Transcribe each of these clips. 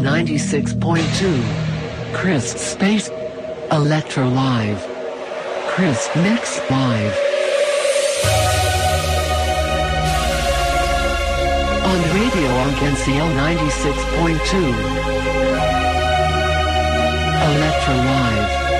96.2. Chris Space. Electro Live. Chris Mix Live. On Radio on RKNCL 96.2. Electro Live.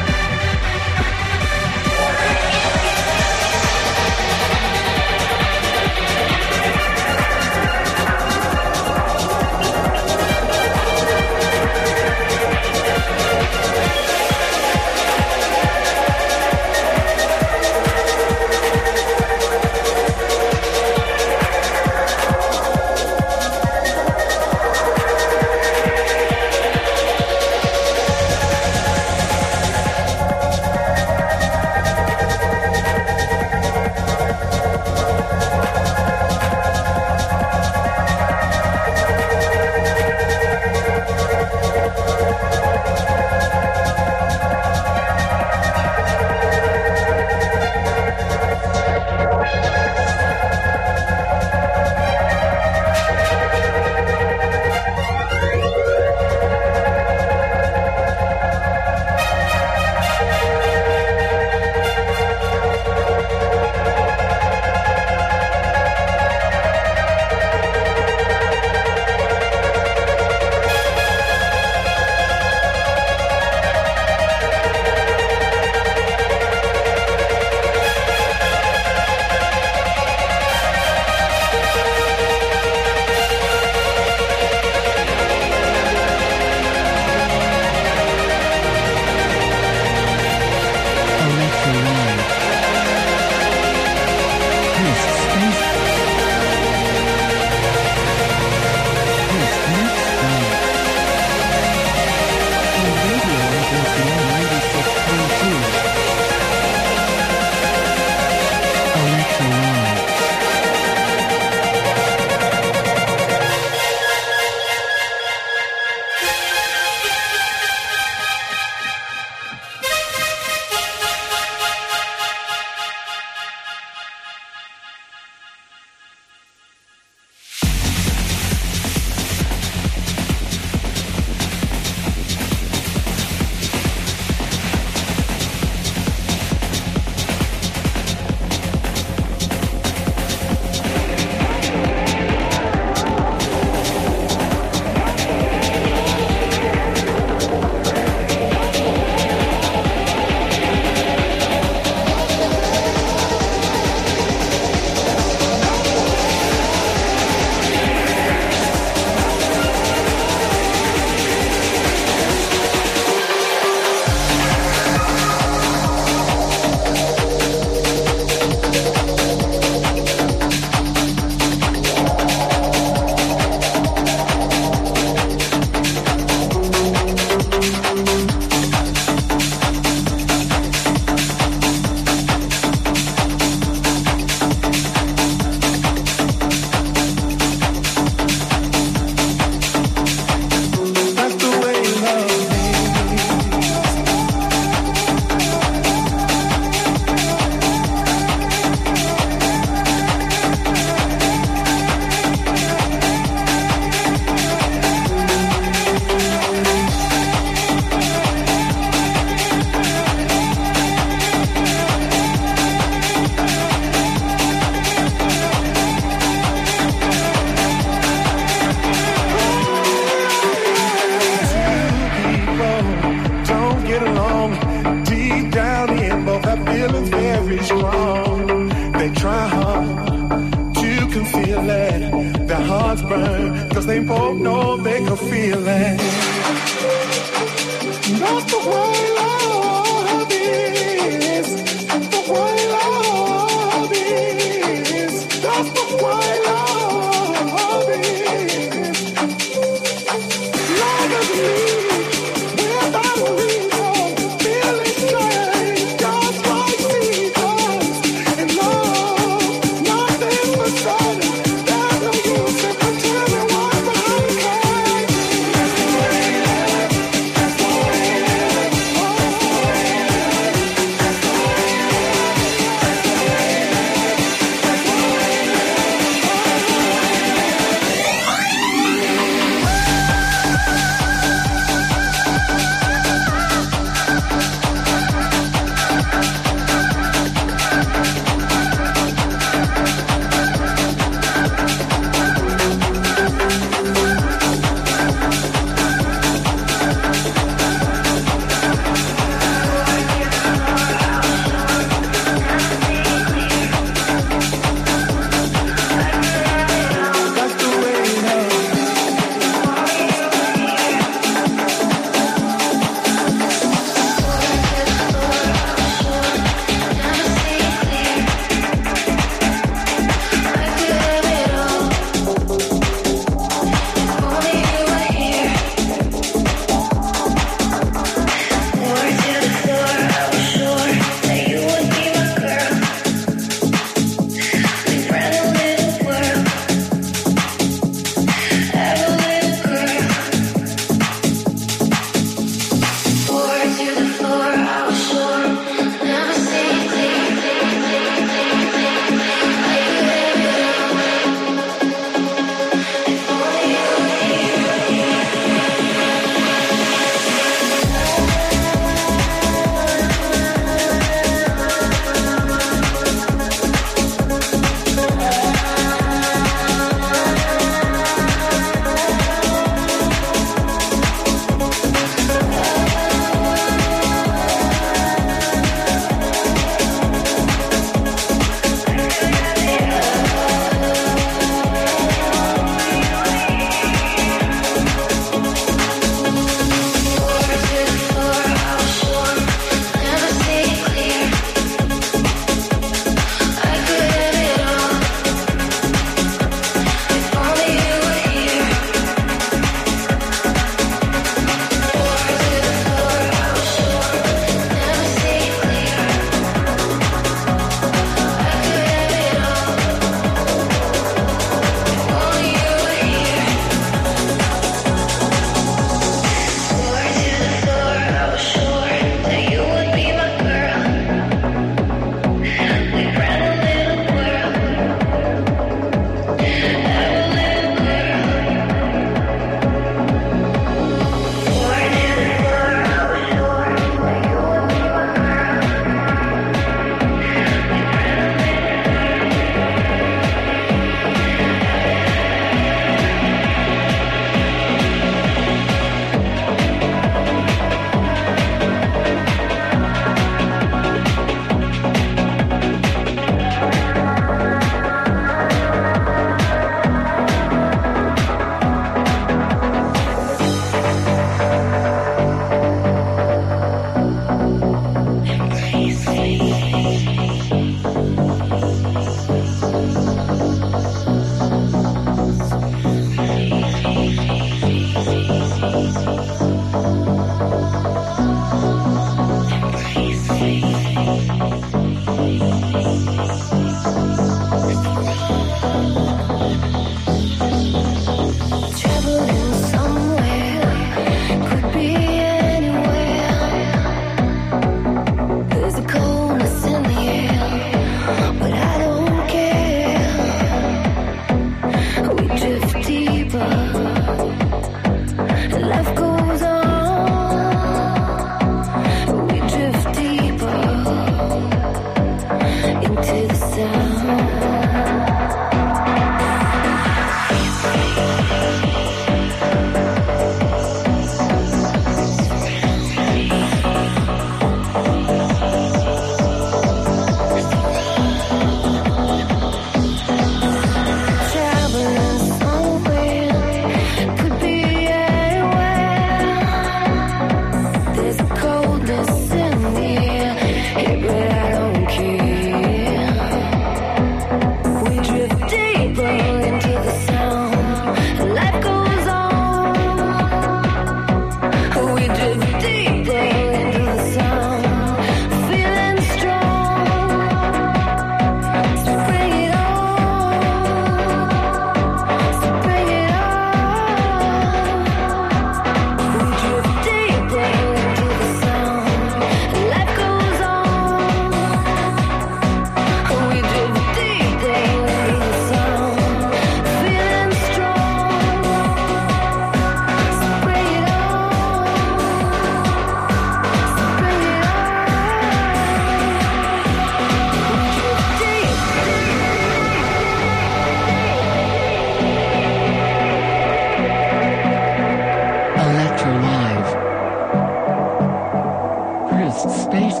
Chris Space.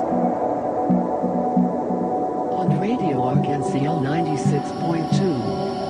On Radio Arc-en-Ciel 96.2.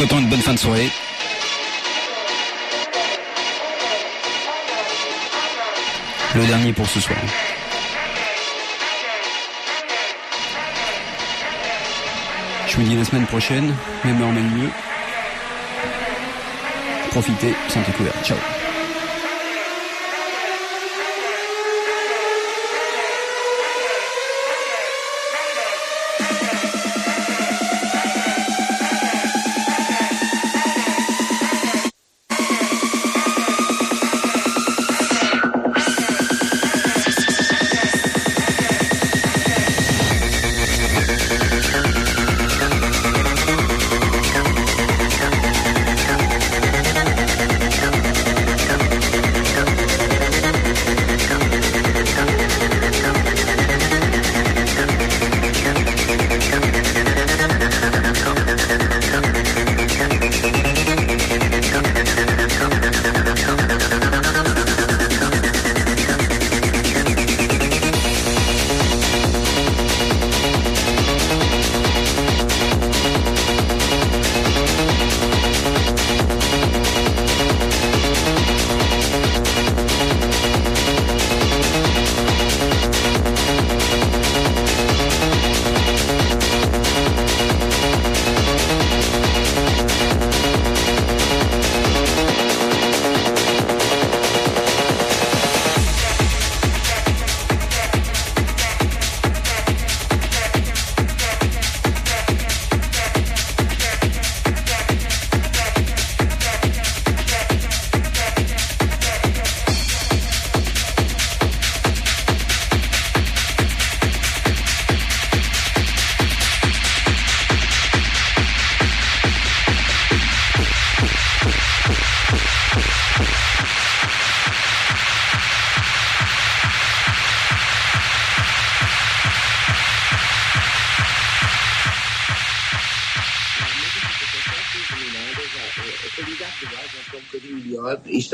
vous souhaitons une bonne fin de soirée. Le dernier pour ce soir. Je vous dis la semaine prochaine, même heure, même lieu. Profitez, santé couverte. Ciao.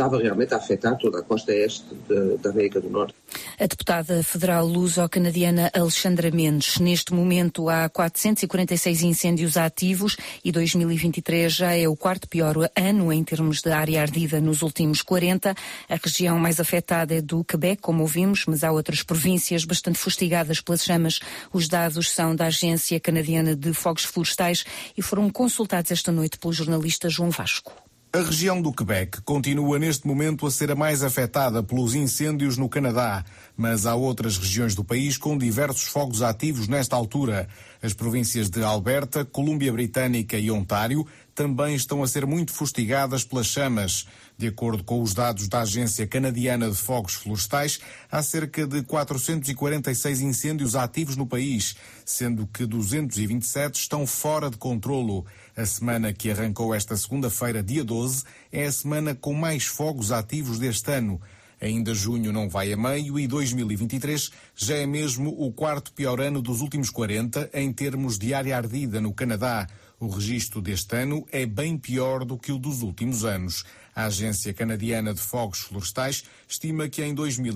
Estava realmente a afetar toda a costa este de, da América do Norte. A deputada federal luso-canadiana Alexandra Mendes. Neste momento há 446 incêndios ativos e 2023 já é o quarto pior ano em termos de área ardida nos últimos 40. A região mais afetada é do Quebec, como ouvimos, mas há outras províncias bastante fustigadas pelas chamas. Os dados são da Agência Canadiana de Fogos Florestais e foram consultados esta noite pelo jornalista João Vasco. A região do Quebec continua neste momento a ser a mais afetada pelos incêndios no Canadá, mas há outras regiões do país com diversos fogos ativos nesta altura. As províncias de Alberta, Colúmbia Britânica e Ontário também estão a ser muito fustigadas pelas chamas. De acordo com os dados da Agência Canadiana de Fogos Florestais, há cerca de 446 incêndios ativos no país, sendo que 227 estão fora de controlo. A semana que arrancou esta segunda-feira, dia 12, é a semana com mais fogos ativos deste ano. Ainda junho não vai a meio e 2023 já é mesmo o quarto pior ano dos últimos 40 em termos de área ardida no Canadá. O registro deste ano é bem pior do que o dos últimos anos. A Agência Canadiana de Fogos Florestais estima que em 2000